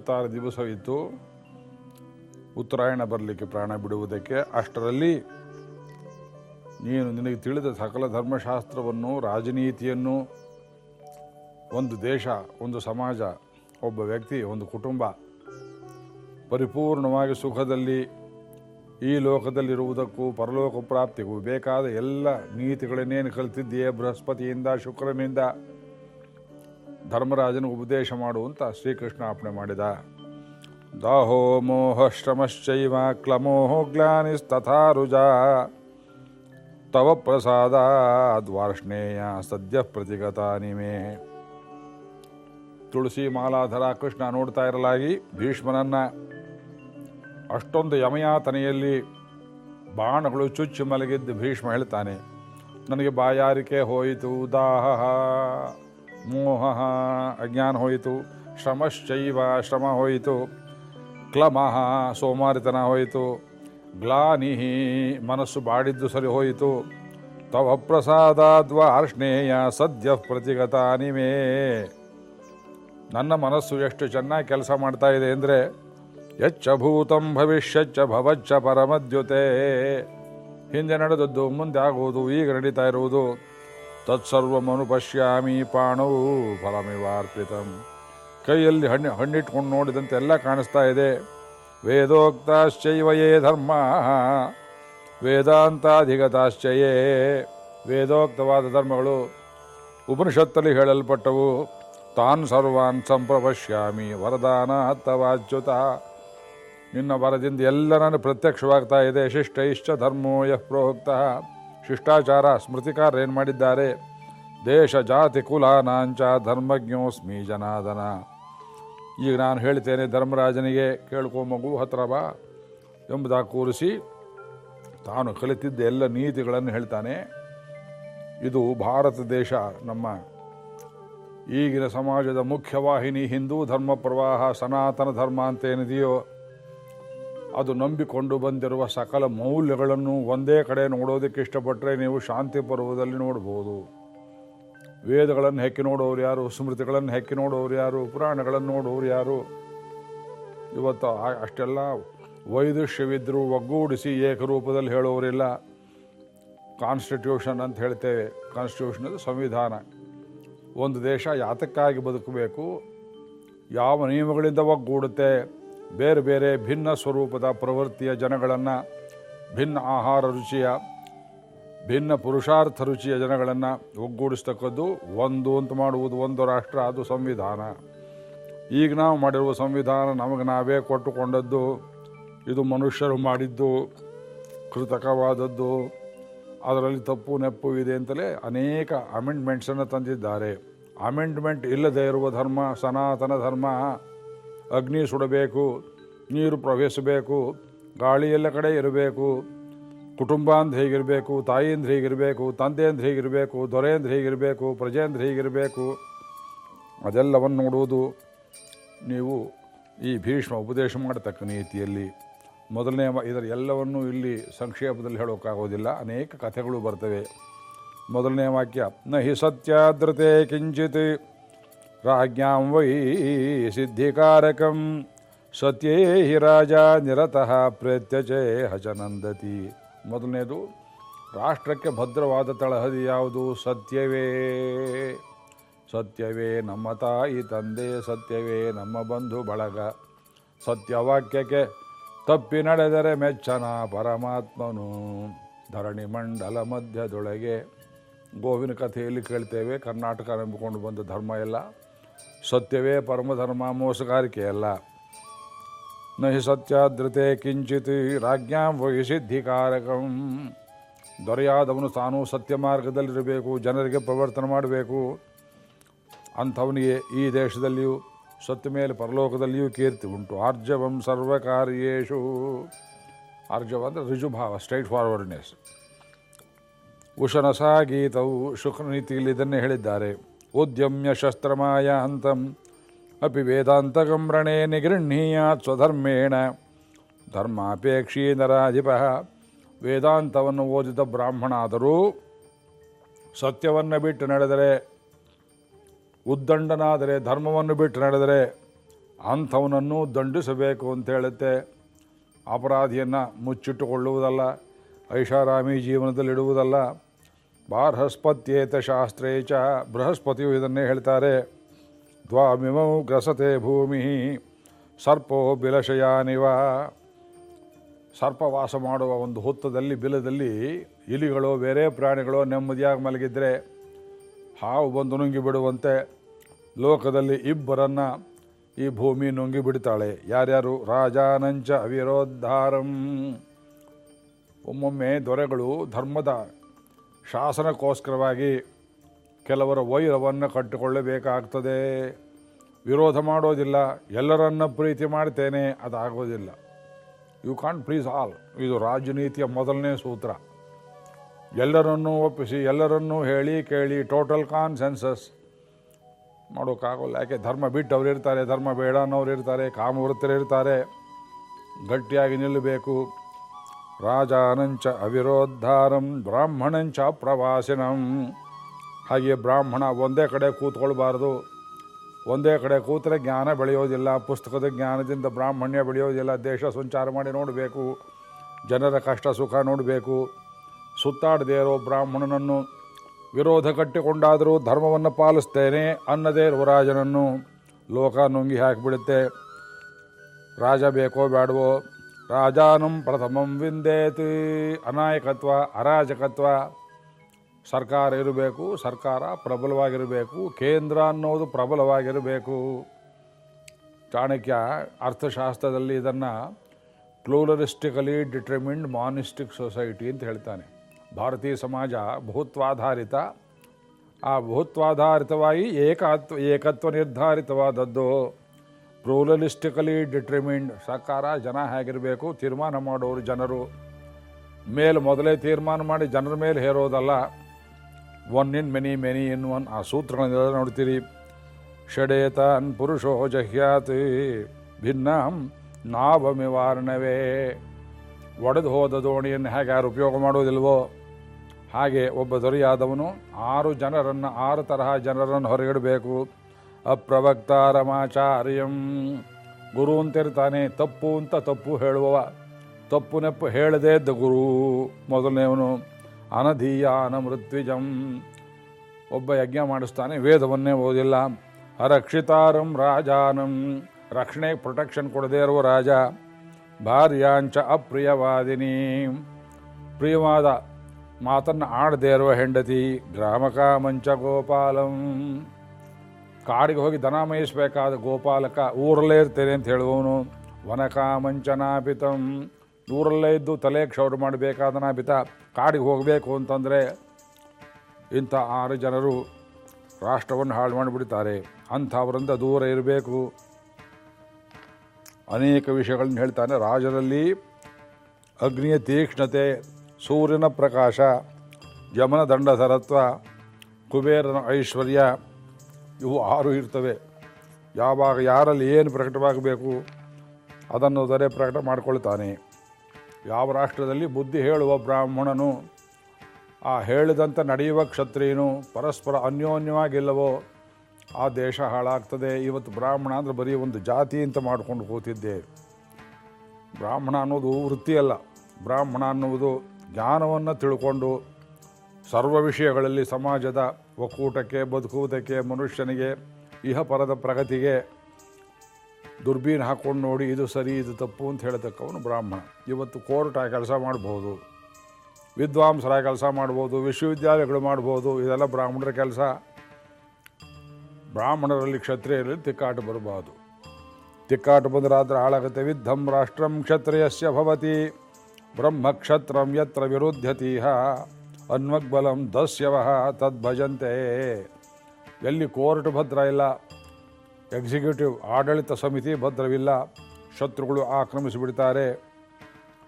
ಐವತ್ತಾರು ದಿವಸವಿತ್ತು ಉತ್ತರಾಯಣ ಬರಲಿಕ್ಕೆ ಪ್ರಾಣ ಬಿಡುವುದಕ್ಕೆ ಅಷ್ಟರಲ್ಲಿ ನೀನು ನಿನಗೆ ತಿಳಿದ ಸಕಲ ಧರ್ಮಶಾಸ್ತ್ರವನ್ನು, ರಾಜನೀತಿಯನ್ನು, ಒಂದು ದೇಶ, ಒಂದು ಸಮಾಜ, ಒಬ್ಬ ವ್ಯಕ್ತಿ, ಒಂದು ಕುಟುಂಬ ಪರಿಪೂರ್ಣವಾಗಿ ಸುಖದಲ್ಲಿ ಈ ಲೋಕದಲ್ಲಿರುವುದಕ್ಕೂ ಪರಲೋಕ ಪ್ರಾಪ್ತಿಗೂ ಬೇಕಾದ ಎಲ್ಲ ನೀತಿಗಳನ್ನೇನು ಕಲಿತಿದ್ದೀಯೇ ಬೃಹಸ್ಪತಿಯಿಂದ, ಶುಕ್ರನಿಂದ? ಧರ್ಮರಾಜನ ಉಪದೇಶ ಮಾಡುವಂತ ಶ್ರೀಕೃಷ್ಣ ಅರ್ಪಣೆ ಮಾಡಿದ. ದಾಹೋ ಮೋಹ ಶ್ರಮಶ್ಚೈವ ಕ್ಲಮೋಹ ಗ್ಲಾನಿಸ್ತಥಾ ರುಜಾ. ತವ ಪ್ರಸಾದ ದ್ವಾರ್ಷ್ಣೇಯ ಸದ್ಯ ಪ್ರತಿಗತಾನಿಮೆ ತುಳಸಿ ಮಾಲಾಧರ ಕೃಷ್ಣ ನೋಡ್ತಾ ಇರಲಾಗಿ ಭೀಷ್ಮನನ್ನ ಅಷ್ಟೊಂದು ಯಮಯಾತನೆಯಲ್ಲಿ ಬಾಣಗಳು ಚುಚ್ಚಿ ಮಲಗಿದ್ದು ಭೀಷ್ಮ ಹೇಳ್ತಾನೆ, ನನಗೆ ಬಾಯಾರಿಕೆ ಹೋಯಿತು, ದಾಹ. ಮೋಹ ಅಜ್ಞಾನ ಹೋಯಿತು, ಶ್ರಮಶ್ಚೈವ ಶ್ರಮ ಹೋಯಿತು, ಕ್ಲಮಃ ಸೋಮಾರಿತನ ಹೋಯಿತು, ಗ್ಲಾನಿಹಿ ಮನಸ್ಸು ಬಾಡಿದ್ದು ಸರಿ ಹೋಯಿತು, ತವ ಪ್ರಸಾದಾದ್ವ ಅರ್ಷ್ಣೇಯ ಸದ್ಯ ಪ್ರತಿಗತಾನಿಮೇ ನನ್ನ ಮನಸ್ಸು ಎಷ್ಟು ಚೆನ್ನಾಗಿ ಕೆಲಸ ಮಾಡ್ತಾ ಇದೆ ಅಂದರೆ ಎಚ್ಚ ಭೂತಂ ಭವಿಷ್ಯಚ್ಚ ಭವಚ್ಚ ಪರಮದ್ಯುತೆ. ಹಿಂದೆ ನಡೆದದ್ದು, ಮುಂದೆ ಆಗುವುದು, ಈಗ ನಡೀತಾ ಇರುವುದು ತತ್ಸರ್ವಮನು ಪಾಣೌ ಫಲಮಿವಾರ್ಪಿತಂ. ಕೈಯಲ್ಲಿ ಹಣ್ಣು ಹಣ್ಣಿಟ್ಕೊಂಡು ನೋಡಿದಂತೆ ಎಲ್ಲ ಕಾಣಿಸ್ತಾ ಇದೆ. ವೇದೋಕ್ತಾಶ್ಚೈವಯೇ ಧರ್ಮ. ವೇದಾಂತಾಧಿಗತಾಶ್ಚಯೇ. ವೇದೋಕ್ತವಾದ ಧರ್ಮಗಳು ಉಪನಿಷತ್ತಲ್ಲಿ ಹೇಳಲ್ಪಟ್ಟವು. ತಾನ್ ಸರ್ವಾನ್ ಸಂಪ್ರಪಶ್ಯಾಮಿ ವರದಾನ ಹತ್ತವಾಚ್ಯುತ ನಿನ್ನ ವರದಿಂದ ಎಲ್ಲ ನಾನು ಪ್ರತ್ಯಕ್ಷವಾಗ್ತಾ ಇದೆ. ಶಿಷ್ಟೈಶ್ಚ ಧರ್ಮೋ ಯಃ ಶಿಷ್ಟಾಚಾರ ಸ್ಮೃತಿಕಾರ ಏನು ಮಾಡಿದ್ದಾರೆ? ದೇಶ, ಜಾತಿ, ಕುಲ, ನಾಂಚ, ಧರ್ಮಜ್ಞೋಸ್ಮಿ ಜನಾದನ. ಈಗ ನಾನು ಹೇಳ್ತೇನೆ ಧರ್ಮರಾಜನಿಗೆ, ಕೇಳ್ಕೊ ಮಗು ಹತ್ರ ಬಾ ಎಂಬುದಾಗಿ ಕೂರಿಸಿ, ತಾನು ಕಲಿತಿದ್ದ ಎಲ್ಲ ನೀತಿಗಳನ್ನು ಹೇಳ್ತಾನೆ. ಇದು ಭಾರತ ದೇಶ, ನಮ್ಮ ಈಗಿನ ಸಮಾಜದ ಮುಖ್ಯವಾಹಿನಿ ಹಿಂದೂ ಧರ್ಮ ಪ್ರವಾಹ, ಸನಾತನ ಧರ್ಮ ಅಂತ ಏನಿದೆಯೋ ಅದು ನಂಬಿಕೊಂಡು ಬಂದಿರುವ ಸಕಲ ಮೌಲ್ಯಗಳನ್ನು ಒಂದೇ ಕಡೆ ನೋಡೋದಕ್ಕೆ ಇಷ್ಟಪಟ್ಟರೆ ನೀವು ಶಾಂತಿ ಪರ್ವದಲ್ಲಿ ನೋಡ್ಬೋದು. ವೇದಗಳನ್ನು ಹೆಕ್ಕಿ ನೋಡೋರು ಯಾರು? ಸ್ಮೃತಿಗಳನ್ನು ಹೆಕ್ಕಿ ನೋಡೋರು ಯಾರು? ಪುರಾಣಗಳನ್ನು ನೋಡೋರು ಯಾರು? ಇವತ್ತು ಅಷ್ಟೆಲ್ಲ ವೈದುಷ್ಯವಿದ್ದರೂ ಒಗ್ಗೂಡಿಸಿ ಏಕರೂಪದಲ್ಲಿ ಹೇಳೋರಿಲ್ಲ. ಕಾನ್ಸ್ಟಿಟ್ಯೂಷನ್ ಅಂತ ಹೇಳ್ತೇವೆ. ಕಾನ್ಸ್ಟಿಟ್ಯೂಷನ್ ಸಂವಿಧಾನ. ಒಂದು ದೇಶ ಯಾತಕ್ಕಾಗಿ ಬದುಕಬೇಕು? ಯಾವ ನಿಯಮಗಳಿಂದ ಒಗ್ಗೂಡುತ್ತೆ? ಬೇರೆ ಬೇರೆ ಭಿನ್ನ ಸ್ವರೂಪದ ಪ್ರವೃತ್ತಿಯ ಜನಗಳನ್ನು, ಭಿನ್ನ ಆಹಾರ ರುಚಿಯ, ಭಿನ್ನ ಪುರುಷಾರ್ಥ ರುಚಿಯ ಜನಗಳನ್ನು ಒಗ್ಗೂಡಿಸ್ತಕ್ಕದ್ದು ಒಂದು ಅಂತ ಮಾಡುವುದು ಒಂದು ರಾಷ್ಟ್ರ, ಅದು ಸಂವಿಧಾನ. ಈಗ ನಾವು ಮಾಡಿರುವ ಸಂವಿಧಾನ ನಮಗೆ ನಾವೇ ಕೊಟ್ಟುಕೊಂಡದ್ದು, ಇದು ಮನುಷ್ಯರು ಮಾಡಿದ್ದು, ಕೃತಕವಾದದ್ದು, ಅದರಲ್ಲಿ ತಪ್ಪು ನೆಪ್ಪು ಇದೆ ಅಂತಲೇ ಅನೇಕ ಅಮೆಂಡ್ಮೆಂಟ್ಸನ್ನು ತಂದಿದ್ದಾರೆ. ಅಮೆಂಡ್ಮೆಂಟ್ ಇಲ್ಲದೆ ಇರುವ ಧರ್ಮ, ಸನಾತನ ಧರ್ಮ ಅಗ್ನಿ ಸುಡಬೇಕು, ನೀರು ಪ್ರವೇಶಿಸಬೇಕು ಗಾಳಿ ಎಲ್ಲ ಕಡೆ ಇರಬೇಕು ಕುಟುಂಬ ಅಂತ ಹೇಗಿರಬೇಕು ತಾಯಿ ಅಂದ್ರೆ ಹೇಗಿರಬೇಕು ತಂದೆ ಅಂದ್ರೆ ಹೇಗಿರಬೇಕು ದೊರೆ ಅಂದ್ರೆ ಹೇಗಿರಬೇಕು ಪ್ರಜೆ ಅಂದ್ರೆ ಹೇಗಿರಬೇಕು, ಅದೆಲ್ಲವನ್ನು ನೋಡುವುದು ನೀವು ಈ ಭೀಷ್ಮ ಉಪದೇಶ ಮಾಡತಕ್ಕ ನೀತಿಯಲ್ಲಿ. ಮೊದಲನೇ ಇದರ ಎಲ್ಲವನ್ನೂ ಇಲ್ಲಿ ಸಂಕ್ಷೇಪದಲ್ಲಿ ಹೇಳೋಕ್ಕಾಗೋದಿಲ್ಲ. ಅನೇಕ ಕಥೆಗಳು ಬರ್ತವೆ. ಮೊದಲನೇ ವಾಕ್ಯ ನ ಹಿ ಸತ್ಯಾದ್ರತೆ ಕಿಂಚಿತ್ ರಾಜ್ಞಾಂ ವೈ ಸಿದ್ಧಿಕಾರಕಂ ಸತ್ಯೇ ಹಿ ರಾಜ ನಿರತಃ ಪ್ರೇತ್ಯಚೇ ಹಚನಂದತಿ ಮೊದಲನೇದು, ರಾಷ್ಟ್ರಕ್ಕೆ ಭದ್ರವಾದ ತಳಹದಿ ಯಾವುದು? ಸತ್ಯವೇ. ಸತ್ಯವೇ ನಮ್ಮ ತಾಯಿ ತಂದೆ, ಸತ್ಯವೇ ನಮ್ಮ ಬಂಧು ಬಳಗ. ಸತ್ಯವಾಕ್ಯಕ್ಕೆ ತಪ್ಪಿ ನಡೆದರೆ ಮೆಚ್ಚನ ಪರಮಾತ್ಮನು. ಧರಣಿ ಮಂಡಲ ಮಧ್ಯದೊಳಗೆ ಗೋವಿನ ಕಥೆಯಲ್ಲಿ ಕೇಳ್ತೇವೆ, ಕರ್ನಾಟಕ ನಂಬಿಕೊಂಡು ಬಂದ ಧರ್ಮ ಎಲ್ಲ. ಸತ್ಯವೇ ಪರಮಧರ್ಮ ಮೋಸಗಾರಿಕೆ ಅಲ್ಲ ನಹಿ ಸತ್ಯಾದ್ರತೆ ಕಿಂಚಿತ್ ರಾಜ್ಞಾಂ ವಹಿಸಿದ್ಧಿಕಾರಕಂ ದೊರೆಯಾದವನು ತಾನು ಸತ್ಯ ಮಾರ್ಗದಲ್ಲಿರಬೇಕು, ಜನರಿಗೆ ಪ್ರವರ್ತನ ಮಾಡಬೇಕು. ಅಂಥವನಿಗೆ ಈ ದೇಶದಲ್ಲಿಯೂ ಸತ್ತ ಮೇಲೆ ಪರಲೋಕದಲ್ಲಿಯೂ ಕೀರ್ತಿ ಉಂಟು. ಆರ್ಜವಂ ಸರ್ವಕಾರ್ಯೇಶು ಆರ್ಜವ ಅಂದರೆ ರುಜುಭಾವ ಸ್ಟ್ರೈಟ್ ಫಾರ್ವರ್ಡ್ನೆಸ್ ಉಶನಸಾ ಗೀತವು ಶುಕ್ರನೀತಿಯಲ್ಲಿ ಇದನ್ನೇ ಹೇಳಿದ್ದಾರೆ. ಉದ್ಯಮ್ಯ ಶಸ್ತ್ರಮಾಯ अपि ಅಪಿ ವೇದಾಂತಕಂ ರಣೇ ನಿಗೃಹೀಯಾತ್ ಸ್ವಧರ್ಮೇಣ. ಧರ್ಮಾಪೇಕ್ಷೀ ನರಾಧಿಪ. ವೇದಾಂತವನ್ನು ಓದಿದ ಬ್ರಾಹ್ಮಣ ಆದರೂ ಸತ್ಯವನ್ನು ಬಿಟ್ಟು ನಡೆದರೆ, ಉದ್ದಂಡನಾದರೆ ಧರ್ಮವನ್ನು ಬಿಟ್ಟು ನಡೆದರೆ ಅಂಥವನನ್ನು ದಂಡಿಸಬೇಕು ಅಂತ ಹೇಳುತ್ತೆ. ಅಪರಾಧಿಯನ್ನು ಮುಚ್ಚಿಟ್ಟುಕೊಳ್ಳುವುದಲ್ಲ, ಐಷಾರಾಮಿ ಜೀವನದಲ್ಲಿಡುವುದಲ್ಲ ಬಾರ್ಹಸ್ಪತ್ಯೇತ ಶಾಸ್ತ್ರೇ ಚ. ಬೃಹಸ್ಪತಿಯು ಇದನ್ನೇ ಹೇಳ್ತಾರೆ. ದ್ವಾಮಿಮೌ ಗ್ರಸತೆ ಭೂಮಿ ಸರ್ಪೋ ಬಿಲಶಯಾನಿವ. ಸರ್ಪ ವಾಸ ಮಾಡುವ ಒಂದು ಹುತ್ತದಲ್ಲಿ, ಬಿಲದಲ್ಲಿ ಇಲಿಗಳು, ಬೇರೆ ಪ್ರಾಣಿಗಳು ನೆಮ್ಮದಿಯಾಗಿ ಮಲಗಿದ್ರೆ ಹಾವು ಬಂದು ನುಂಗಿ ಬಿಡುವಂತೆ ಲೋಕದಲ್ಲಿ ಇಬ್ಬರನ್ನು ಈ ಭೂಮಿ ನುಂಗಿ ಬಿಡ್ತಾಳೆ. ಯಾರ್ಯಾರು? ರಾಜಾನಂಚ ಅವಿರೋದ್ಧಾರಂ. ಒಮ್ಮೊಮ್ಮೆ ದೊರೆಗಳು ಧರ್ಮದ ಶಾಸನಕ್ಕೋಸ್ಕರವಾಗಿ ಕೆಲವರ ವೈರವನ್ನು ಕಟ್ಟಿಕೊಳ್ಳಬೇಕಾಗ್ತದೆ. ವಿರೋಧ ಮಾಡೋದಿಲ್ಲ. ಎಲ್ಲರನ್ನ ಪ್ರೀತಿ ಮಾಡ್ತೇನೆ, ಅದಾಗೋದಿಲ್ಲ. ಯು ಕಾಂಟ್ ಪ್ಲೀಸ್ ಆಲ್ ಇದು ರಾಜನೀತಿಯ ಮೊದಲನೇ ಸೂತ್ರ. ಎಲ್ಲರನ್ನೂ ಒಪ್ಪಿಸಿ, ಎಲ್ಲರನ್ನೂ ಹೇಳಿ, ಕೇಳಿ ಟೋಟಲ್ ಕಾನ್ಸೆನ್ಸಸ್ ಮಾಡೋಕ್ಕಾಗೋಲ್ಲ. ಯಾಕೆ? ಧರ್ಮ ಬಿಟ್ಟು ಅವ್ರು ಇರ್ತಾರೆ, ಧರ್ಮ ಬೇಡ ಅನ್ನೋರು ಇರ್ತಾರೆ ಕಾಮವೃತ್ತರಿರ್ತಾರೆ ಗಟ್ಟಿಯಾಗಿ ನಿಲ್ಲಬೇಕು. ರಾಜಾನಂಚ ಅವಿರೋದ್ಧಾರಂ, ಬ್ರಾಹ್ಮಣಂಚ ಪ್ರವಾಸಿನಂ. ಹಾಗೆ ಬ್ರಾಹ್ಮಣ ಒಂದೇ ಕಡೆ ಕೂತ್ಕೊಳ್ಬಾರ್ದು. ಒಂದೇ ಕಡೆ ಕೂತರೆ ಜ್ಞಾನ ಬೆಳೆಯೋದಿಲ್ಲ, ಪುಸ್ತಕದ ಜ್ಞಾನದಿಂದ ಬ್ರಾಹ್ಮಣ್ಯ ಬೆಳೆಯೋದಿಲ್ಲ, ದೇಶ ಸಂಚಾರ ಮಾಡಿ ನೋಡಬೇಕು, ಜನರ ಕಷ್ಟ ಸುಖ ನೋಡಬೇಕು. ಸುತ್ತಾಡದೇ ಇರೋ ಬ್ರಾಹ್ಮಣನನ್ನು ವಿರೋಧ ಕಟ್ಟಿಕೊಂಡಾದರೂ ಧರ್ಮವನ್ನು ಪಾಲಿಸ್ತೇನೆ ಅನ್ನದೇ ರಾಜನನ್ನು ಲೋಕ ನುಂಗಿ ಹಾಕಿಬಿಡುತ್ತೆ. ರಾಜ ಬೇಕೋ ಬೇಡವೋ ರಾಜಾನಂ ಪ್ರಥಮಂ ವಿಂದೇತಿ ಅನಾಯಕತ್ವ ಅರಾಜಕತ್ವ ಸರ್ಕಾರ ಇರಬೇಕು, ಸರ್ಕಾರ ಪ್ರಬಲವಾಗಿರಬೇಕು, ಕೇಂದ್ರ ಅನ್ನೋದು ಪ್ರಬಲವಾಗಿರಬೇಕು. ಚಾಣಕ್ಯ ಅರ್ಥಶಾಸ್ತ್ರದಲ್ಲಿ ಇದನ್ನು ಪ್ಲೂರಲಿಸ್ಟಿಕಲಿ ಡಿಟರ್ಮಿಂಡ್ ಮಾನಿಸ್ಟಿಕ್ ಸೊಸೈಟಿ ಅಂತ ಹೇಳ್ತಾನೆ. ಭಾರತೀಯ ಸಮಾಜ ಬಹುತ್ವಾಧಾರಿತ. ಆ ಬಹುತ್ವಾಧಾರಿತವಾಗಿ ಏಕತ್ವ ಏಕತ್ವ ನಿರ್ಧಾರಿತವಾದದ್ದು. ಪ್ಲೂರಲಿಸ್ಟಿಕಲಿ ಡಿಟ್ರಿಮಿಂಡ್ ಸರ್ಕಾರ ಜನ ಹೇಗಿರಬೇಕು? ತೀರ್ಮಾನ ಮಾಡೋರು ಜನರು. ಮೇಲೆ ಮೊದಲೇ ತೀರ್ಮಾನ ಮಾಡಿ ಜನರ ಮೇಲೆ ಹೇರೋದಲ್ಲ. One in many many in one ಆ ಸೂತ್ರಗಳನ್ನೆಲ್ಲ ನೋಡ್ತೀರಿ. ಷಡೇತಾನ್ ಪುರುಷೋ ಜಹ್ಯಾತ್ ಭಿನ್ನಂ ನಿವಾರಣವೇ ಒಡೆದು ಹೋದ ದೋಣಿಯನ್ನು ಹೇಗೆ ಯಾರು ಉಪಯೋಗ ಮಾಡೋದಿಲ್ವೋ? ಹಾಗೆ ಒಬ್ಬ ದೊರೆಯಾದವನು ಆರು ಜನರನ್ನು, ಆರು ತರಹ ಜನರನ್ನು ಹೊರಗಿಡಬೇಕು. ಅಪ್ರವಕ್ತಾರಮಾಚಾರ್ಯಂ. ಗುರು ಅಂತಿರ್ತಾನೆ, ತಪ್ಪು ಅಂತ ತಪ್ಪು ಹೇಳುವವ. ತಪ್ಪು ನೆಪ್ಪು ಹೇಳದೇ ಇದ್ದ ಗುರು ಮೊದಲನೇವನು ಅನಧೀಯಾನ ಮೃತ್ವಿಜಂ ಒಬ್ಬ ಯಜ್ಞ ಮಾಡಿಸ್ತಾನೆ, ವೇದವನ್ನೇ ಓದಿಲ್ಲ. ಅರಕ್ಷಿತಾರಂ ರಾಜಾನಂ. ರಕ್ಷಣೆ, ಪ್ರೊಟೆಕ್ಷನ್ ಕೊಡದೇ ಇರುವ ರಾಜ. ಭಾರ್ಯಾಂಚ ಅಪ್ರಿಯವಾದಿನಿ. ಪ್ರಿಯವಾದ, ಮಾತನ್ನು ಆಡದೇ ಇರುವ ಹೆಂಡತಿ, ಗ್ರಾಮಕಾಮಂಚ ಗೋಪಾಲಂ. ಕಾಡಿಗೆ ಹೋಗಿ ದನ ಮೇಯಿಸಬೇಕಾದ ಗೋಪಾಲಕ, ಊರಲ್ಲೇ ಇರ್ತೇನೆ ಅಂತ ಹೇಳುವವನು. ವನಕಾಮಂಚನಾಪಿತಂ ಊರಲ್ಲೇ ಇದ್ದು ತಲೆ ಕ್ಷೌರ ಮಾಡಬೇಕಾದ ನಾಪಿತ ಕಾಡಿಗೆ ಹೋಗಬೇಕು ಅಂತಂದರೆ ಇಂಥ ಆರು ಜನರು ರಾಷ್ಟ್ರವನ್ನು ಹಾಳು ಮಾಡಿಬಿಡ್ತಾರೆ. ಅಂಥವರಿಂದ ದೂರ ಇರಬೇಕು. ಅನೇಕ ವಿಷಯಗಳನ್ನು ಹೇಳ್ತಾನೆ. ರಾಜರಲ್ಲಿ ಅಗ್ನಿಯ ತೀಕ್ಷ್ಣತೆ, ಸೂರ್ಯನ ಪ್ರಕಾಶ, ಯಮನ ದಂಡಧರತ್ವ, ಕುಬೇರನ ಐಶ್ವರ್ಯ ಇವು ಆರು ಇರ್ತವೆ. ಯಾವಾಗ ಯಾರಲ್ಲಿ ಏನು ಪ್ರಕಟವಾಗಬೇಕು ಅದನ್ನು ದೊರೆ ಪ್ರಕಟ ಮಾಡಿಕೊಳ್ತಾನೆ. ಯಾವ ರಾಷ್ಟ್ರದಲ್ಲಿ ಬುದ್ಧಿ ಹೇಳುವ ಬ್ರಾಹ್ಮಣನು ಆ ಹೇಳಿದಂಥ ನಡೆಯುವ ಕ್ಷತ್ರಿಯನು ಪರಸ್ಪರ ಅನ್ಯೋನ್ಯವಾಗಿಲ್ಲವೋ, ಆ ದೇಶ ಹಾಳಾಗ್ತದೆ. ಇವತ್ತು ಬ್ರಾಹ್ಮಣ ಅಂದರೆ ಬರೀ ಒಂದು ಜಾತಿ ಅಂತ ಮಾಡಿಕೊಂಡು ಕೂತಿದ್ದೆ. ಬ್ರಾಹ್ಮಣ ಅನ್ನೋದು ವೃತ್ತಿಯಲ್ಲ ಬ್ರಾಹ್ಮಣ ಅನ್ನುವುದು ಜ್ಞಾನವನ್ನು ತಿಳ್ಕೊಂಡು ಸರ್ವ ವಿಷಯಗಳಲ್ಲಿ ಸಮಾಜದ ಒಕ್ಕೂಟಕ್ಕೆ, ಬದುಕುವುದಕ್ಕೆ, ಮನುಷ್ಯನಿಗೆ, ಇಹಪರದ ಪ್ರಗತಿಗೆ ದುರ್ಬೀನ್ ಹಾಕ್ಕೊಂಡು ನೋಡಿ ಇದು ಸರಿ, ಇದು ತಪ್ಪು ಅಂತ ಹೇಳ್ತಕ್ಕವನು ಬ್ರಾಹ್ಮಣ. ಇವತ್ತು ಕೋರ್ಟಾಗಿ ಕೆಲಸ ಮಾಡ್ಬೋದು ವಿದ್ವಾಂಸರ ಕೆಲಸ ಮಾಡ್ಬೋದು, ವಿಶ್ವವಿದ್ಯಾಲಯಗಳು ಮಾಡ್ಬೋದು, ಇದೆಲ್ಲ ಬ್ರಾಹ್ಮಣರ ಕೆಲಸ. ಬ್ರಾಹ್ಮಣರಲ್ಲಿ ಕ್ಷತ್ರಿಯರಲ್ಲಿ ತಿಕ್ಕಾಟ ಬರಬಾರ್ದು. ತಿಕ್ಕಾಟ ಬಂದರಾದ್ರೆ ಹಾಳಾಗುತ್ತೆ. ವಿದ್ಧಂ ರಾಷ್ಟ್ರಂ ಕ್ಷತ್ರಿಯಸ್ಯ ಭವತಿ, ಬ್ರಹ್ಮಕ್ಷತ್ರಂ ಯತ್ರ ವಿರುದ್ಧತೀಹ. ಅನ್ವಗ್ಬಲಂ ದಸ್ಯವಹ ತದ್ಭಜಂತೆ ಎಲ್ಲಿ ಕೋರ್ಟ್ ಭದ್ರ ಇಲ್ಲ, ಎಕ್ಸಿಕ್ಯೂಟಿವ್ ಆಡಳಿತ ಸಮಿತಿ ಭದ್ರವಿಲ್ಲ, ಶತ್ರುಗಳು ಆಕ್ರಮಿಸಿಬಿಡ್ತಾರೆ.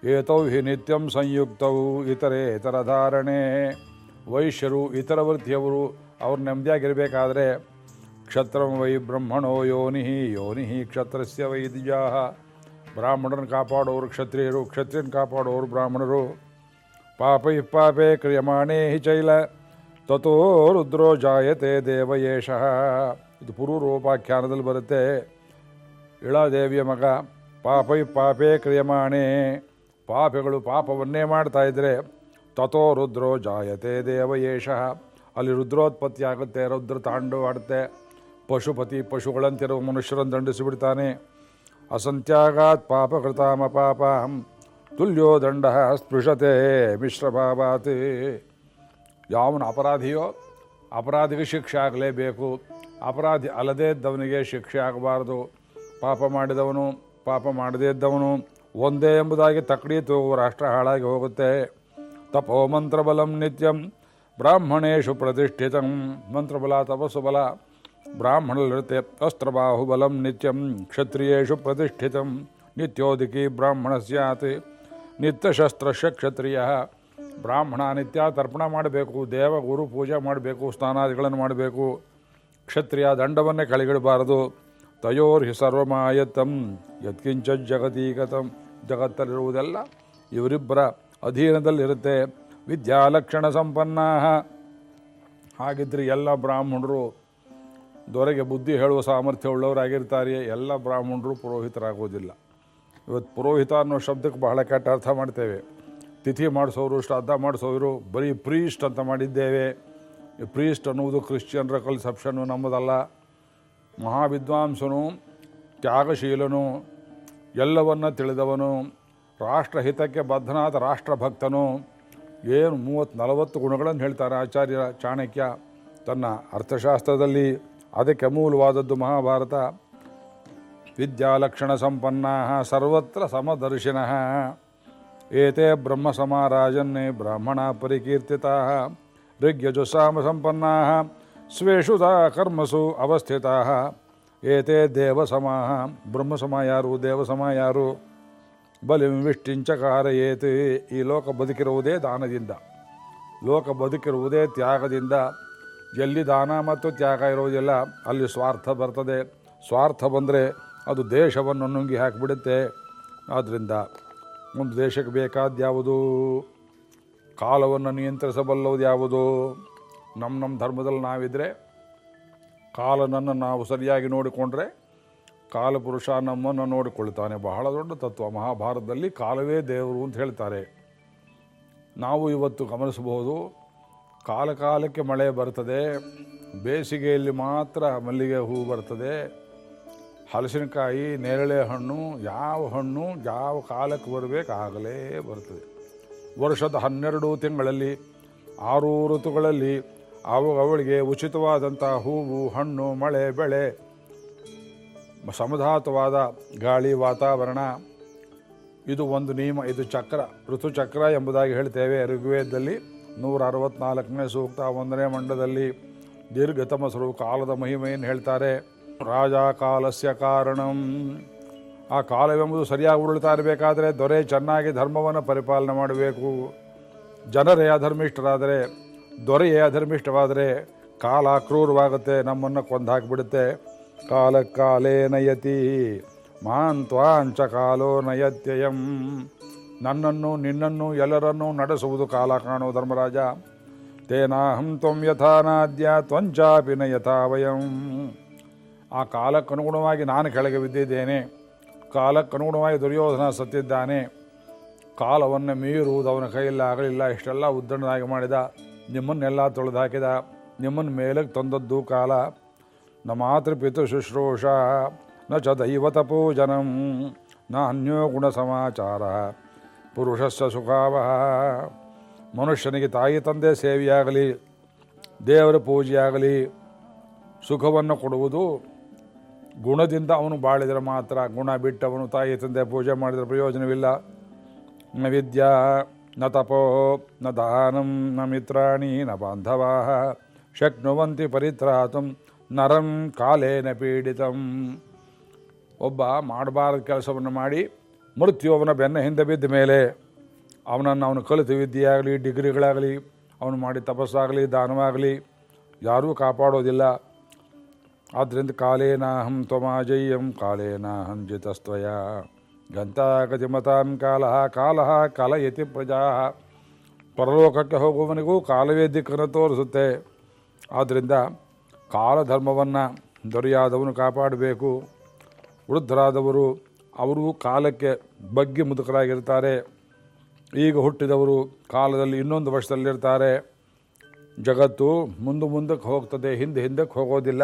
ಏತೌ ಹಿ ನಿತ್ಯಂ ಸಂಯುಕ್ತವು ಇತರೆ ಇತರ ಧಾರಣೆ. ವೈಶ್ಯರು, ಇತರ ವೃತ್ತಿಯವರು ಅವ್ರು ನೆಮ್ಮದಿಯಾಗಿರಬೇಕಾದ್ರೆ, ಕ್ಷತ್ರಂ ವೈ ಬ್ರಹ್ಮಣೋ ಯೋನಿ ಯೋನಿ ಕ್ಷತ್ರಸ್ಯ ವೈದ್ಯಾಹ ಬ್ರಾಹ್ಮಣರನ್ನು ಕಾಪಾಡೋರು ಕ್ಷತ್ರಿಯರು ಕ್ಷತ್ರಿಯನ್ ಕಾಪಾಡೋರು ಬ್ರಾಹ್ಮಣರು. ಪಾಪೈ ಪಾಪೇ ಕ್ರಿಯಮಾಣೇ ಹಿ ಚೈಲ. ತಥೋ ರುದ್ರೋ ಜಾಯತೆ ದೇವಯೇಶ ಇದು ಪುರೂರೋಪಾಖ್ಯಾನದಲ್ಲಿ ಬರುತ್ತೆ. ಇಳಾದೇವಿಯ ಮಗ ಪಾಪೈ ಪಾಪೇ ಕ್ರಿಯಮಾಣೆ. ಪಾಪಗಳು ಪಾಪವನ್ನೇ ಮಾಡ್ತಾ ಇದ್ರೆ ತಥೋ ರುದ್ರೋ ಜಾಯತೆ ದೇವಯೇಶ ಅಲ್ಲಿ ರುದ್ರೋತ್ಪತ್ತಿ ಆಗುತ್ತೆ, ರುದ್ರ ತಾಂಡವಾಡುತ್ತೆ. ಪಶುಪತಿ ಪಶುಗಳಂತಿರುವ ಮನುಷ್ಯರನ್ನು ದಂಡಿಸಿಬಿಡ್ತಾನೆ. ಅಸಂತ್ಯಾಗಾತ್ ಪಾಪಕೃತಾಮ ಪಾಪ ತುಲ್ಯೋ ದಂಡ ಸ್ಪೃಶತೆ ಮಿಶ್ರಭಾವಾತ್ ಯಾವನು ಅಪರಾಧಿಯೋ ಅಪರಾಧಿಗೆ ಶಿಕ್ಷೆ ಆಗಲೇಬೇಕು ಅಪರಾಧಿ ಅಲ್ಲದೇ ಇದ್ದವನಿಗೆ ಶಿಕ್ಷೆ ಆಗಬಾರದು ಪಾಪ ಮಾಡಿದವನು ಪಾಪ ಮಾಡದೇ ಇದ್ದವನು ಒಂದೇ ಎಂಬುದಾಗಿ ತಕ್ಕಡೀತು ರಾಷ್ಟ್ರ ಹಾಳಾಗಿ ಹೋಗುತ್ತೆ ತಪೋ ಮಂತ್ರಬಲಂ ನಿತ್ಯಂ ಬ್ರಾಹ್ಮಣೇಶು ಪ್ರತಿಷ್ಠಿತಂ ಮಂತ್ರಬಲ ತಪಸ್ಸು ಬಲ ಬ್ರಾಹ್ಮಣಲ್ಲಿರುತ್ತೆ ಅಸ್ತ್ರಬಾಹುಬಲಂ ನಿತ್ಯಂ ಕ್ಷತ್ರಿಯೇಷು ಪ್ರತಿಷ್ಠಿತಂ ನಿತ್ಯೋದಿಕಿ ಬ್ರಾಹ್ಮಣ ಸ್ಯಾತ್ ನಿತ್ಯಶಸ್ತ್ರಶ ಕ್ಷತ್ರಿಯ ಬ್ರಾಹ್ಮಣ ನಿತ್ಯ ತರ್ಪಣ ಮಾಡಬೇಕು, ದೇವ ಗುರು ಪೂಜೆ ಮಾಡಬೇಕು, ಸ್ನಾನಾದಿಗಳನ್ನು ಮಾಡಬೇಕು. ಕ್ಷತ್ರಿಯ ದಂಡವನ್ನೇ ತಯೋರ್ ತಯೋರ್ಹಿ ಸರ್ವಮಾಯತ್ತಂ ಯತ್ಕಿಂಚ ಜಗತೀಗತಂ ಜಗತ್ತಲ್ಲಿರುವುದೆಲ್ಲ ಇವರಿಬ್ಬರ ಅಧೀನದಲ್ಲಿರುತ್ತೆ. ವಿದ್ಯಾಲಕ್ಷಣ ಸಂಪನ್ನ. ಹಾಗಿದ್ರೆ ಎಲ್ಲ ಬ್ರಾಹ್ಮಣರು ದೊರೆಗೆ ಬುದ್ಧಿ ಹೇಳುವ ಸಾಮರ್ಥ್ಯ ಉಳ್ಳವರಾಗಿರ್ತಾರೆ. ಎಲ್ಲ ಬ್ರಾಹ್ಮಣರು ಪುರೋಹಿತರಾಗೋದಿಲ್ಲ ಇವತ್ತು ಪುರೋಹಿತ ಅನ್ನೋ ಶಬ್ದಕ್ಕೆ ಬಹಳ ಕೆಟ್ಟ ಅರ್ಥ ಮಾಡ್ತೇವೆ. ತಿಥಿ ಮಾಡಿಸೋರು ಶ್ರಾದ್ದ ಮಾಡಿಸೋರು, ಬರೀ ಪ್ರೀಸ್ಟ್ ಅಂತ ಮಾಡಿದ್ದೇವೆ. ಪ್ರೀಸ್ಟ್ ಅನ್ನುವುದು ಕ್ರಿಶ್ಚಿಯನ್ರ ಕನ್ಸೆಪ್ಷನ್ನು ನಮ್ಮದಲ್ಲ. ಮಹಾವಿದ್ವಾಂಸನು, ತ್ಯಾಗಶೀಲನು, ಎಲ್ಲವನ್ನ ತಿಳಿದವನು, ರಾಷ್ಟ್ರಹಿತಕ್ಕೆ ಬದ್ಧನಾದ ರಾಷ್ಟ್ರಭಕ್ತನು, ಏನು ಮೂವತ್ತು ನಲವತ್ತು ಗುಣಗಳನ್ನು ಹೇಳ್ತಾರೆ ಆಚಾರ್ಯ ಚಾಣಕ್ಯ. ತನ್ನ ಅರ್ಥಶಾಸ್ತ್ರದಲ್ಲಿ ಅದಕ್ಕೆ ಮೂಲವಾದದ್ದು ಮಹಾಭಾರತ. ವಿದ್ಯಾಲಕ್ಷಣ ಸಂಪನ್ನ ಸರ್ವತ್ರ ಸಮದರ್ಶಿನ. ಏತೆ ಬ್ರಹ್ಮ ಸಮಾರಾಜನ್ನೇ ಬ್ರಾಹ್ಮಣ ಪರಿಕೀರ್ತಿತಾ. ಋಗ್ಯಜುಸಾಮ ಸಂಪನ್ನ ಸ್ವೇಷು ಕರ್ಮಸು ಅವಸ್ಥಿತಾ. ಏತೆ ದೇವಸಮಾಹ ಬ್ರಹ್ಮಸಮ ಯಾರು ದೇವಸಮ ಯಾರು ಬಲಿಂ ವಿಷ್ಟಿಂಚ ಏತಿ ಈ ಲೋಕ ಬದುಕಿರುವುದೇ ದಾನದಿಂದ. ಲೋಕ ಬದುಕಿರುವುದೇ ತ್ಯಾಗದಿಂದ. ಎಲ್ಲಿ ದಾನ ಮತ್ತು ತ್ಯಾಗ ಇರುವುದಿಲ್ಲ, ಅಲ್ಲಿ ಸ್ವಾರ್ಥ ಬರ್ತದೆ. ಸ್ವಾರ್ಥ ಬಂದರೆ ಅದು ದೇಶವನ್ನು ನುಂಗಿ ಹಾಕಿಬಿಡುತ್ತೆ. ಆದ್ದರಿಂದ ಒಂದು ದೇಶಕ್ಕೆ ಬೇಕಾದ ಯಾವುದು? ಕಾಲವನ್ನು ನಿಯಂತ್ರಿಸಬಲ್ಲವುದು ಯಾವುದು? ನಮ್ಮ ನಮ್ಮ ಧರ್ಮದಲ್ಲಿ ನಾವಿದ್ದರೆ ಕಾಲನನ್ನು ನಾವು ಸರಿಯಾಗಿ ನೋಡಿಕೊಂಡ್ರೆ ಕಾಲಪುರುಷ ನಮ್ಮನ್ನು ನೋಡಿಕೊಳ್ತಾನೆ. ಬಹಳ ದೊಡ್ಡ ತತ್ವ. ಮಹಾಭಾರತದಲ್ಲಿ ಕಾಲವೇ ದೇವರು ಅಂತ ಹೇಳ್ತಾರೆ. ನಾವು ಇವತ್ತು ಗಮನಿಸಬಹುದು ಕಾಲ ಕಾಲಕ್ಕೆ ಮಳೆ ಬರ್ತದೆ, ಬೇಸಿಗೆಯಲ್ಲಿ ಮಾತ್ರ ಮಲ್ಲಿಗೆ ಹೂ ಬರ್ತದೆ ಹಲಸಿನಕಾಯಿ, ನೇರಳೆ ಹಣ್ಣು, ಯಾವ ಹಣ್ಣು ಯಾವ ಕಾಲಕ್ಕೆ ಬರಬೇಕಾಗಲೇ ಬರ್ತದೆ ವರ್ಷದ ಹನ್ನೆರಡು ತಿಂಗಳಲ್ಲಿ ಆರು ಋತುಗಳಲ್ಲಿ ಅವು ಅವಳಿಗೆ ಉಚಿತವಾದಂಥ ಹೂವು, ಹಣ್ಣು, ಮಳೆ, ಬೆಳೆ, ಸಮಧಾತವಾದ ಗಾಳಿ, ವಾತಾವರಣ. ಇದು ಒಂದು ನಿಯಮ, ಇದು ಚಕ್ರ, ಋತುಚಕ್ರ ಎಂಬುದಾಗಿ ಹೇಳ್ತೇವೆ. ಋಗ್ವೇದದಲ್ಲಿ ನೂರ ಅರವತ್ನಾಲ್ಕನೇ ಸೂಕ್ತ ಒಂದನೇ ಮಂಡದಲ್ಲಿ ದೀರ್ಘತಮಸರು ಕಾಲದ ಮಹಿಮೆಯನ್ನು ಹೇಳ್ತಾರೆ. ರಾಜ ಕಾಲಸ್ಯ ಕಾರಣಂ. ಆ ಕಾಲವೆಂಬುದು ಸರಿಯಾಗಿ ಉರುಳ್ತಾ ಇರಬೇಕಾದ್ರೆ ದೊರೆ ಚೆನ್ನಾಗಿ ಧರ್ಮವನ್ನು ಪರಿಪಾಲನೆ ಮಾಡಬೇಕು. ಜನರೇ ಅಧರ್ಮಿಷ್ಠರಾದರೆ, ದೊರೆಯೇ ಅಧರ್ಮಿಷ್ಠವಾದರೆ ಕಾಲ ಕ್ರೂರವಾಗುತ್ತೆ, ನಮ್ಮನ್ನು ಕೊಂದು ಹಾಕಿಬಿಡುತ್ತೆ ಕಾಲ ಕಾಲೇ ನಯತಿ ಮಾನ್ ತ್ವಾಂಚ ಕಾಲೋ ನಯತ್ಯಯಂ. ನನ್ನನ್ನು, ನಿನ್ನನ್ನು, ಎಲ್ಲರನ್ನೂ ನಡೆಸುವುದು ಕಾಲ ಕಾಣೋ ಧರ್ಮರಾಜ. ತೇನಾಹಂ ತ್ವಂ ಯಥಾ ವಯಂ ಆ ಕಾಲಕ್ಕನುಗುಣವಾಗಿ ನಾನು ಕೆಳಗೆ ಬಿದ್ದಿದ್ದೇನೆ. ಕಾಲಕ್ಕನುಗುಣವಾಗಿ ದುರ್ಯೋಧನ ಸತ್ತಿದ್ದಾನೆ. ಕಾಲವನ್ನು ಮೀರುವುದು ಅವನ ಕೈಯಲ್ಲಿ ಆಗಲಿಲ್ಲ. ಇಷ್ಟೆಲ್ಲ ಉದ್ದಣನಾಗಿ ಮಾಡಿದ. ನಿಮ್ಮನ್ನೆಲ್ಲ ತೊಳೆದು ಹಾಕಿದ ನಿಮ್ಮನ್ನು ಮೇಲಕ್ಕೆ ತಂದದ್ದು ಕಾಲ. ನ ಮಾತೃಪಿತು ಶುಶ್ರೂಷ, ನ ಚ ದೈವತ ಪೂಜನಂ ನ ಅನ್ಯೋ ಗುಣ ಸಮಾಚಾರ. ಪುರುಷಸ್ಸ ಸುಖಾವಹ. ಮನುಷ್ಯನಿಗೆ ತಾಯಿ ತಂದೆ ಸೇವೆಯಾಗಲಿ, ದೇವರ ಪೂಜೆಯಾಗಲಿ, ಸುಖವನ್ನು ಕೊಡುವುದು ಗುಣದಿಂದ ಅವನು ಬಾಳಿದರೆ ಮಾತ್ರ, ಗುಣ ಬಿಟ್ಟವನು ತಾಯಿ ತಂದೆ ಪೂಜೆ ಮಾಡಿದರೆ ಪ್ರಯೋಜನವಿಲ್ಲ. ನ ವಿದ್ಯಾ, ನ ತಪೋ, ನ ದಾನಂ, ನ ಮಿತ್ರಾಣಿ, ನ ಬಾಂಧವಾ ಶಕ್ನುವಂತಿ ಪರಿತ್ರಾತಂ, ನರಂ ಕಾಲೇನ ಪೀಡಿತಂ. ಒಬ್ಬ ಮಾಡಬಾರದ ಕೆಲಸವನ್ನು ಮಾಡಿ ಮೃತ್ಯು ಅವನ ಬೆನ್ನ ಹಿಂದೆ ಬಿದ್ದ ಮೇಲೆ ಅವನನ್ನು ಅವನು ಕಲಿತ ವಿದ್ಯೆಯಾಗಲಿ, ಡಿಗ್ರಿಗಳಾಗಲಿ, ಅವನು ಮಾಡಿ ತಪಸ್ಸಾಗಲಿ, ದಾನವಾಗಲಿ, ಯಾರೂ ಕಾಪಾಡೋದಿಲ್ಲ. ಆದ್ದರಿಂದ ಕಾಲೇನಾಹಂ ತ್ವಮಾಜಯ್ಯಂ ಕಾಲೇನಾಹಂ ಜಿತಸ್ತ್ವಯ. ಗಂತಾಗತಿಮತಾಂ ಕಾಲ ಕಾಲ ಕಲಯತಿ ಪ್ರಜಾ. ಪರಲೋಕಕ್ಕೆ ಹೋಗುವವನಿಗೂ ಕಾಲವೇ ದಿಕ್ಕನ್ನು ತೋರಿಸುತ್ತೆ. ಆದ್ದರಿಂದ ಕಾಲಧರ್ಮವನ್ನು ದೊರೆಯಾದವನು ಕಾಪಾಡಬೇಕು. ವೃದ್ಧರಾದವರು ಅವರು ಕಾಲಕ್ಕೆ ಬಗ್ಗಿ ಮುದುಕರಾಗಿರ್ತಾರೆ ಈಗ ಹುಟ್ಟಿದವರು ಕಾಲದಲ್ಲಿ ಇನ್ನೊಂದು ವರ್ಷದಲ್ಲಿರ್ತಾರೆ ಜಗತ್ತು ಮುಂದೆ ಮುಂದಕ್ಕೆ ಹೋಗ್ತದೆ, ಹಿಂದೆ ಹಿಂದಕ್ಕೆ ಹೋಗೋದಿಲ್ಲ.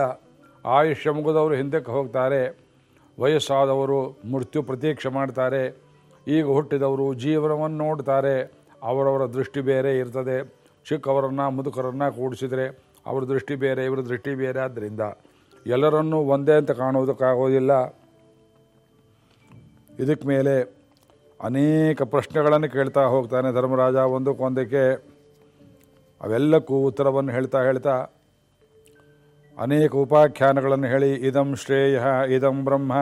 ಆಯುಷ್ಯ ಮುಗಿದವರು ಹಿಂದಕ್ಕೆ ಹೋಗ್ತಾರೆ. ವಯಸ್ಸಾದವರು ಮೃತ್ಯು ಪ್ರತೀಕ್ಷೆ ಮಾಡ್ತಾರೆ. ಈಗ ಹುಟ್ಟಿದವರು ಜೀವನವನ್ನು ನೋಡ್ತಾರೆ. ಅವರವರ ದೃಷ್ಟಿ ಬೇರೆ ಇರ್ತದೆ. ಚಿಕ್ಕವರನ್ನು, ಮುದುಕರನ್ನು ಕೂಡಿಸಿದರೆ ಅವರ ದೃಷ್ಟಿ ಬೇರೆ, ಇವರ ದೃಷ್ಟಿ ಬೇರೆ. ಆದ್ದರಿಂದ ಎಲ್ಲರನ್ನೂ ಒಂದೇ ಅಂತ ಕಾಣುವುದಕ್ಕಾಗೋದಿಲ್ಲ. ಇದಕ್ಕೆ ಮೇಲೆ ಅನೇಕ ಪ್ರಶ್ನೆಗಳನ್ನು ಕೇಳ್ತಾ ಹೋಗ್ತಾನೆ ಧರ್ಮರಾಜ ಒಂದಕ್ಕೊಂದಕ್ಕೆ ಅವೆಲ್ಲಕ್ಕೂ ಉತ್ತರವನ್ನು ಹೇಳ್ತಾ ಹೇಳ್ತಾ ಅನೇಕ ಉಪಾಖ್ಯಾನಗಳನ್ನು ಹೇಳಿ, ಇದಂ ಶ್ರೇಯ, ಇದಂ ಬ್ರಹ್ಮ,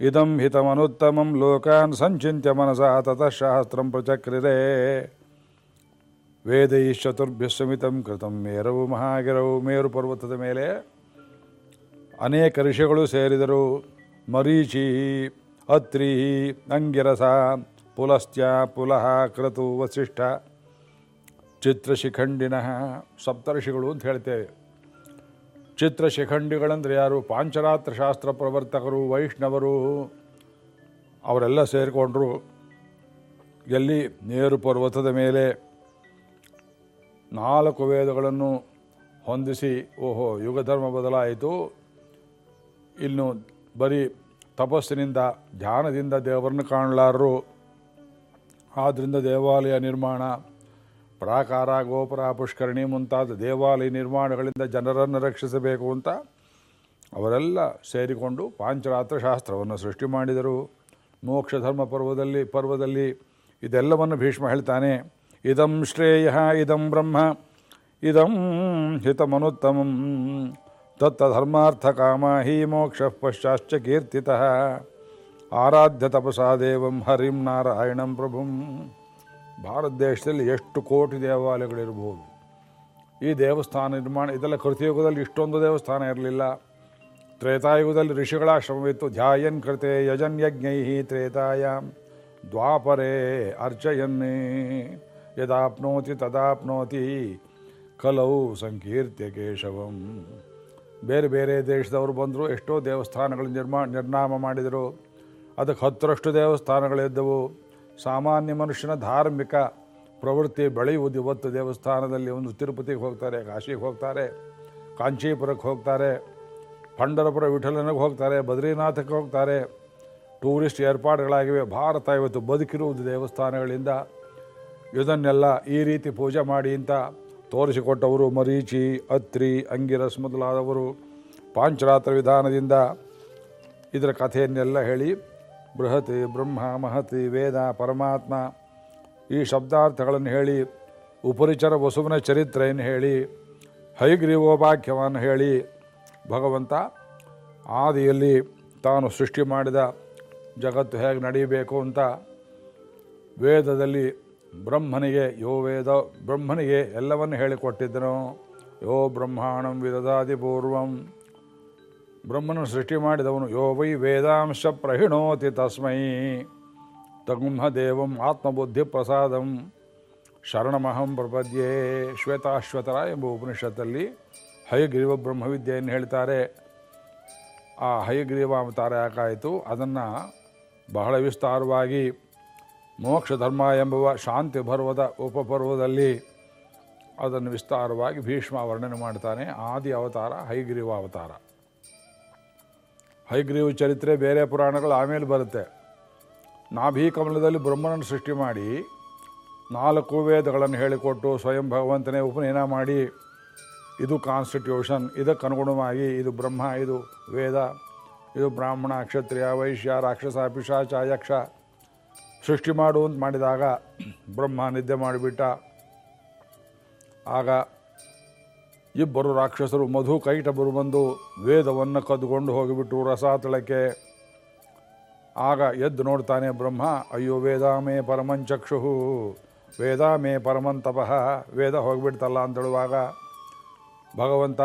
ಇದಂ ಹಿತಮನುತ್ತಮಂ ಲೋಕಾನ್ ಸಂಚಿತ್ಯ ಮನಸ ತತಃಶಾಸ್ತ್ರಂ ಪ್ರಚಕ್ರಿದೆ ವೇದೈ ವೇದೈಶ್ಚತುರ್ಭ್ಯಸ್ಸಮಿತಂ ಕೃತಂ, ಮೇರವು ಮಹಾಗಿರವು, ಮೇರು ಪರ್ವತದ ಮೇಲೆ ಅನೇಕ ಋಷಿಗಳು ಸೇರಿದರು. ಮರೀಚಿ, ಅತ್ರಿ, ಅಂಗಿರಸ, ಪುಲಸ್ತ್ಯ, ಪುಲಹ ಕ್ರತು ವಸಿಷ್ಠ, ಚಿತ್ರಶಿಖಂಡಿನ ಸಪ್ತರ್ಷಿಗಳು ಅಂತ ಹೇಳ್ತೇವೆ. ಚಿತ್ರಶಿಖಂಡಿಗಳಂದ್ರೆ ಯಾರು? ಪಾಂಚರಾತ್ರ ಶಾಸ್ತ್ರ ಪ್ರವರ್ತಕರು, ವೈಷ್ಣವರು, ಅವರೆಲ್ಲ ಸೇರಿಕೊಂಡ್ರು. ಎಲ್ಲಿ? ನೇರು ಪರ್ವತದ ಮೇಲೆ. ನಾಲ್ಕು ವೇದಗಳನ್ನು ಹೊಂದಿಸಿ, ಓಹೋ, ಯುಗಧರ್ಮ ಬದಲಾಯಿತು. ಇನ್ನು ಬರೀ ತಪಸ್ಸಿನಿಂದ, ಧ್ಯಾನದಿಂದ ದೇವರನ್ನು ಕಾಣಲಾರರು. ಆದ್ದರಿಂದ ದೇವಾಲಯ ನಿರ್ಮಾಣ. ಪ್ರಾಕಾರ ಗೋಪುರ ಪುಷ್ಕರಣಿ ಮುಂತಾದ ದೇವಾಲಯ ನಿರ್ಮಾಣಗಳಿಂದ ಜನರನ್ನು ರಕ್ಷಿಸಬೇಕು ಅಂತ ಅವರೆಲ್ಲ ಸೇರಿಕೊಂಡು ಪಾಂಚರಾತ್ರ ಶಾಸ್ತ್ರವನ್ನು ಸೃಷ್ಟಿ ಮಾಡಿದರು. ಮೋಕ್ಷ ಧರ್ಮ ಪರ್ವದಲ್ಲಿ ಪರ್ವದಲ್ಲಿ ಇದೆಲ್ಲವನ್ನು ಭೀಷ್ಮ ಹೇಳ್ತಾನೆ, ಇದಂ ಶ್ರೇಯ, ಇದಂ ಬ್ರಹ್ಮ, ಇದಂ ಹಿತಮನುತ್ತಮಂ ತತ್ತಧರ್ಮಾರ್ಥ ಕಾಮ ಹಿ ಮೋಕ್ಷ ಪಶ್ಚಾಶ್ಚ ಕೀರ್ತಿತಃ, ಆರಾಧ್ಯ ತಪಸಾ ದೇವಂ ಹರಿಂ ನಾರಾಯಣಂ ಪ್ರಭುಂ. ಭಾರತ ದೇಶದಲ್ಲಿ ಎಷ್ಟು ಕೋಟಿ ದೇವಾಲಯಗಳಿರ್ಬೋದು. ಈ ದೇವಸ್ಥಾನ ನಿರ್ಮಾಣ, ಇದೆಲ್ಲ ಕೃತಿಯುಗದಲ್ಲಿ ಇಷ್ಟೊಂದು ದೇವಸ್ಥಾನ ಇರಲಿಲ್ಲ. ತ್ರೇತಾಯುಗದಲ್ಲಿ ಋಷಿಗಳಾಶ್ರಮವಿತ್ತು ಧ್ಯಾಯನ್ ಕೃತೆ ಯಜನ್ ಯಜ್ಞೈ ತ್ರೇತಾಯಾಮ್ ದ್ವಾಪರೇ ಅರ್ಚಯನ್ನೇ. ಯದಾಪ್ನೋತಿ ತದಾಪ್ನೋತಿ. ಕಲೌ ಸಂಕೀರ್ತ್ಯ ಕೇಶವಂ. ಬೇರೆ ಬೇರೆ ದೇಶದವರು ಬಂದರು ಎಷ್ಟೋ ದೇವಸ್ಥಾನಗಳು ನಿರ್ಮಾ ನಿರ್ನಾಮ ಮಾಡಿದರು. ಅದಕ್ಕೆ ಹತ್ತರಷ್ಟು ದೇವಸ್ಥಾನಗಳಿದ್ದವು. ಸಾಮಾನ್ಯ ಮನುಷ್ಯನ ಧಾರ್ಮಿಕ ಪ್ರವೃತ್ತಿ ಬೆಳೆಯುವುದು ಇವತ್ತು ದೇವಸ್ಥಾನದಲ್ಲಿ. ಒಂದು ತಿರುಪತಿಗೆ ಹೋಗ್ತಾರೆ, ಕಾಶಿಗೆ ಹೋಗ್ತಾರೆ, ಕಾಂಚೀಪುರಕ್ಕೆ ಹೋಗ್ತಾರೆ, ಪಂಡರಪುರ ವಿಠಲನಿಗೆ ಹೋಗ್ತಾರೆ, ಬದ್ರಿನಾಥಕ್ಕೆ ಹೋಗ್ತಾರೆ. ಟೂರಿಸ್ಟ್ ಏರ್ಪಾಡುಗಳಾಗಿವೆ. ಭಾರತ ಇವತ್ತು ಬದುಕಿರುವುದು ದೇವಸ್ಥಾನಗಳಿಂದ. ಇದನ್ನೆಲ್ಲ ಈ ರೀತಿ ಪೂಜೆ ಮಾಡಿ ಅಂತ ತೋರಿಸಿಕೊಟ್ಟವರು ಮರೀಚಿ, ಅತ್ರಿ, ಅಂಗಿರಸ್ ಮೊದಲಾದವರು. ಪಾಂಚರಾತ್ರ ವಿಧಾನದಿಂದ ಇದರ ಕಥೆಯನ್ನೆಲ್ಲ ಹೇಳಿ ಬೃಹತಿ ಬ್ರಹ್ಮ ಮಹತಿ ವೇದ ಪರಮಾತ್ಮ ಈ ಶಬ್ದಾರ್ಥಗಳನ್ನು ಹೇಳಿ, ಉಪರಿಚರ ವಸುವಿನ ಚರಿತ್ರೆಯನ್ನು ಹೇಳಿ ಹೈಗ್ರೀವೋಪಾಖ್ಯವನ್ನು ಹೇಳಿ, ಭಗವಂತ ಆದಿಯಲ್ಲಿ ತಾನು ಸೃಷ್ಟಿ ಮಾಡಿದ ಜಗತ್ತು ಹೇಗೆ ನಡೆಯಬೇಕು ಅಂತ ವೇದದಲ್ಲಿ ಬ್ರಹ್ಮನಿಗೆ ಯೋ ವೇದ, ಬ್ರಹ್ಮನಿಗೆ ಎಲ್ಲವನ್ನು ಹೇಳಿಕೊಟ್ಟಿದ್ದನು. ಯೋ ಬ್ರಹ್ಮಾಣಂ ವಿದದಾದಿ ಪೂರ್ವಂ. ಬ್ರಹ್ಮನ ಸೃಷ್ಟಿ ಮಾಡಿದವನು. ಯೋ ವೈ ವೇದಾಂಶ ಪ್ರಹಿಣೋತಿ ತಸ್ಮೈ. ತಗುಂಹ ದೇವಂ ಆತ್ಮಬುದ್ಧಿ ಪ್ರಸಾದಂ. ಶರಣಮಹಂ ಪ್ರಪದ್ಯೆ. ಶ್ವೇತಾಶ್ವತರ ಎಂಬ ಉಪನಿಷತ್ತಲ್ಲಿ ಹಯಗ್ರೀವ ಬ್ರಹ್ಮವಿದ್ಯೆಯನ್ನು ಹೇಳ್ತಾರೆ. ಆ ಹಯಗ್ರೀವ ಅವತಾರ ಯಾಕಾಯಿತು? ಅದನ್ನು ಬಹಳ ವಿಸ್ತಾರವಾಗಿ ಮೋಕ್ಷ ಧರ್ಮ ಎಂಬುವ ಶಾಂತಿ ಪರ್ವದ ಉಪಪರ್ವದಲ್ಲಿ ಅದನ್ನು ವಿಸ್ತಾರವಾಗಿ ಭೀಷ್ಮ ವರ್ಣನೆ ಮಾಡ್ತಾನೆ. ಆದಿ ಅವತಾರ ಹೈಗ್ರೀವ ಅವತಾರ. ಹೈಗ್ರೀವ ಚರಿತ್ರೆ ಬೇರೆ ಪುರಾಣಗಳು ಆಮೇಲೆ ಬರುತ್ತೆ. ನಾಭಿ ಕಮಲದಲ್ಲಿ ಬ್ರಹ್ಮನನ್ನು ಸೃಷ್ಟಿ ಮಾಡಿ ನಾಲ್ಕು ವೇದಗಳನ್ನು ಹೇಳಿಕೊಟ್ಟು ಸ್ವಯಂ ಭಗವಂತನೇ ಉಪನಯನ ಮಾಡಿ ಇದು ಕಾನ್ಸ್ಟಿಟ್ಯೂಷನ್ ಇದಕ್ಕೆ ಅನುಗುಣವಾಗಿ ಇದು ಬ್ರಹ್ಮ, ಇದು ವೇದ, ಇದು ಬ್ರಾಹ್ಮಣ, ಕ್ಷತ್ರಿಯ, ವೈಶ್ಯ, ರಾಕ್ಷಸ, ಪಿಶಾಚ, ಯಕ್ಷ ಸೃಷ್ಟಿ ಮಾಡು ಅಂತ ಮಾಡಿದಾಗ ಬ್ರಹ್ಮ ನಿದ್ದೆ ಮಾಡಿಬಿಟ್ಟ. ಆಗ ಇಬ್ಬರು ರಾಕ್ಷಸರು ಮಧು ಕೈಟಬರು ಬಂದು ವೇದವನ್ನು ಕದ್ದುಕೊಂಡು ಹೋಗಿಬಿಟ್ಟು ರಸಾತಳಕ್ಕೆ. ಆಗ ಎದ್ದು ನೋಡ್ತಾನೆ ಬ್ರಹ್ಮ, ಅಯ್ಯೋ ವೇದಾಮೇ ಪರಮಂಚಕ್ಷು ವೇದಾಮೇ ಪರಮಂತಪಃ ವೇದ ಹೋಗಿಬಿಡ್ತಲ್ಲ ಅಂತೇಳುವಾಗ ಭಗವಂತ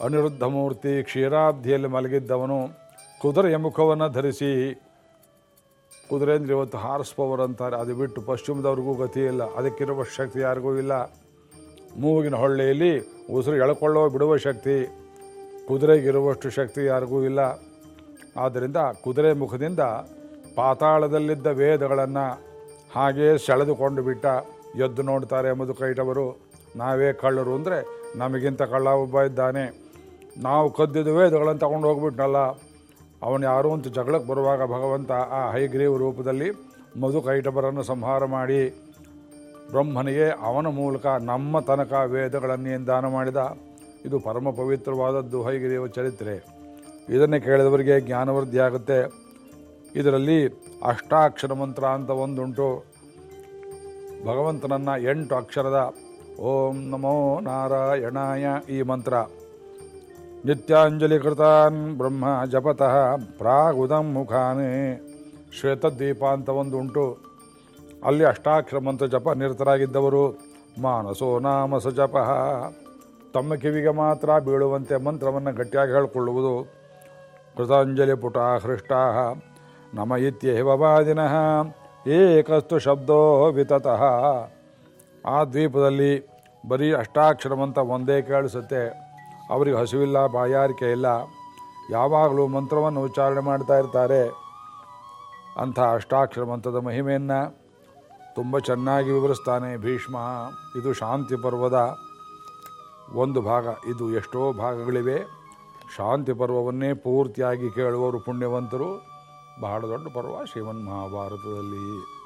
ಅನಿರುದ್ಧಮೂರ್ತಿ ಕ್ಷೀರಾಬ್ಧಿಯಲ್ಲಿ ಮಲಗಿದ್ದವನು ಕುದುರೆಯ ಮುಖವನ್ನು ಧರಿಸಿ ಕುದುರೆ ಅಂದರೆ ಇವತ್ತು ಹಾರ್ಸ್ ಅಂತಾರೆ ಅದು ಬಿಟ್ಟು ಪಶ್ಚಿಮದವ್ರಿಗೂ ಗತಿ ಇಲ್ಲ. ಅದಕ್ಕಿರುವ ಶಕ್ತಿ ಯಾರಿಗೂ ಇಲ್ಲ. ಮೂಗಿನ ಹೊಳ್ಳೆಯಲ್ಲಿ ಉಸಿರು ಎಳ್ಕೊಳ್ಳೋ ಬಿಡುವ ಶಕ್ತಿ, ಕುದುರೆಗಿರುವಷ್ಟು ಶಕ್ತಿ ಯಾರಿಗೂ ಇಲ್ಲ. ಆದ್ದರಿಂದ ಕುದುರೆ ಮುಖದಿಂದ ಪಾತಾಳದಲ್ಲಿದ್ದ ವೇದಗಳನ್ನು ಹಾಗೇ ಸೆಳೆದುಕೊಂಡು ಬಿಟ್ಟ ಎದ್ದು ನೋಡ್ತಾರೆ ಎಂಬುದು ಕೈಟವರು. ನಾವೇ ಕಳ್ಳರು ಅಂದರೆ ನಮಗಿಂತ ಕಳ್ಳ ಒಬ್ಬ ಇದ್ದಾನೆ. ನಾವು ಕದ್ದಿದ ವೇದಗಳನ್ನು ತಗೊಂಡು ಹೋಗ್ಬಿಟ್ನಲ್ಲ. ಅವನು ಯಾರು ಅಂತ ಜಗಳಕ್ಕೆ ಬರುವಾಗ ಭಗವಂತ ಆ ಹೈಗ್ರೀವ ರೂಪದಲ್ಲಿ ಮಧು ಕೈಟವರನ್ನು ಸಂಹಾರ ಮಾಡಿ ಬ್ರಹ್ಮನಿಗೆ ಅವನ ಮೂಲಕ ನಮ್ಮ ತನಕ ವೇದಗಳನ್ನೇನು ದಾನ ಮಾಡಿದ. ಇದು ಪರಮ ಪವಿತ್ರವಾದದ್ದು ಹೈಗಿರಿಯುವ ಚರಿತ್ರೆ. ಇದನ್ನೇ ಕೇಳಿದವರಿಗೆ ಜ್ಞಾನವೃದ್ಧಿ ಆಗುತ್ತೆ. ಇದರಲ್ಲಿ ಅಷ್ಟಾಕ್ಷರ ಮಂತ್ರ ಅಂತ ಒಂದುಂಟು. ಭಗವಂತನನ್ನ ಎಂಟು ಅಕ್ಷರದ ಓಂ ನಮೋ ನಾರಾಯಣಾಯ ಈ ಮಂತ್ರ. ನಿತ್ಯಾಂಜಲಿ ಕೃತಾನ್ ಬ್ರಹ್ಮ ಜಪತಃ ಪ್ರಾಗುದಂ ಮುಖಾನೇ ಶ್ವೇತದ್ವೀಪ ಅಂತ ಒಂದು ಉಂಟು ಅಲ್ಲಿ ಅಷ್ಟಾಕ್ಷರ ಮಂತ್ರ ಜಪ ನಿರತರಾಗಿದ್ದವರು, ಮಾನಸೋ ನಾಮಸ ಜಪ. ತಮ್ಮ ಕಿವಿಗೆ ಮಾತ್ರ ಬೀಳುವಂತೆ ಮಂತ್ರವನ್ನು ಗಟ್ಟಿಯಾಗಿ ಹೇಳಿಕೊಳ್ಳುವುದು. ಕೃತಾಂಜಲಿ ಪುಟ ಹೃಷ್ಟಾ. ನಮ ಇತ್ಯೇವ ವಾದಿನಃ. ಏಕಸ್ತು ಶಬ್ದೋ ವಿತತಃ. ಆ ದ್ವೀಪದಲ್ಲಿ ಬರೀ ಮಂತ್ರ ಒಂದೇ ಕೇಳಿಸುತ್ತೆ. ಅವರಿಗೆ ಹಸಿವಿಲ್ಲ, ಬಾಯಾರಿಕೆ ಇಲ್ಲ. ಯಾವಾಗಲೂ ಮಂತ್ರವನ್ನು ಉಚ್ಚಾರಣೆ ಮಾಡ್ತಾ ಇರ್ತಾರೆ. ಅಂಥ ಅಷ್ಟಾಕ್ಷರ ಮಂತ್ರದ ಮಹಿಮೆಯನ್ನು ತುಂಬ ಚೆನ್ನಾಗಿ ವಿವರಿಸ್ತಾನೆ ಭೀಷ್ಮ. ಇದು ಶಾಂತಿ ಪರ್ವದ ಒಂದು ಭಾಗ. ಇದು ಎಷ್ಟೋ ಭಾಗಗಳಿವೆ. ಶಾಂತಿ ಪರ್ವವನ್ನೇ ಪೂರ್ತಿಯಾಗಿ ಕೇಳುವವರು ಪುಣ್ಯವಂತರು. ಬಹಳ ದೊಡ್ಡ ಪರ್ವ ಶ್ರೀಮನ್ ಮಹಾಭಾರತದಲ್ಲಿ.